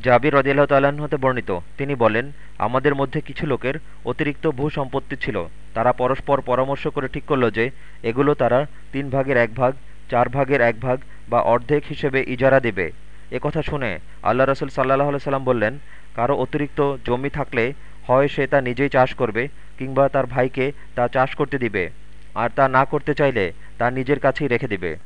জাবির রদিল্লাহ তাল্লাহ্ন হতে বর্ণিত। তিনি বলেন, আমাদের মধ্যে কিছু লোকের অতিরিক্ত ভূ সম্পত্তি ছিল। তারা পরস্পর পরামর্শ করে ঠিক করল যে, এগুলো তারা তিন ভাগের এক ভাগ, চার ভাগের এক ভাগ বা অর্ধেক হিসেবে ইজারা দেবে। কথা শুনে আল্লাহ রসুল সাল্লাহ সাল্লাম বললেন, কারও অতিরিক্ত জমি থাকলে হয় সে তা নিজেই চাষ করবে কিংবা তার ভাইকে তা চাষ করতে দিবে। আর তা না করতে চাইলে তা নিজের কাছেই রেখে দিবে।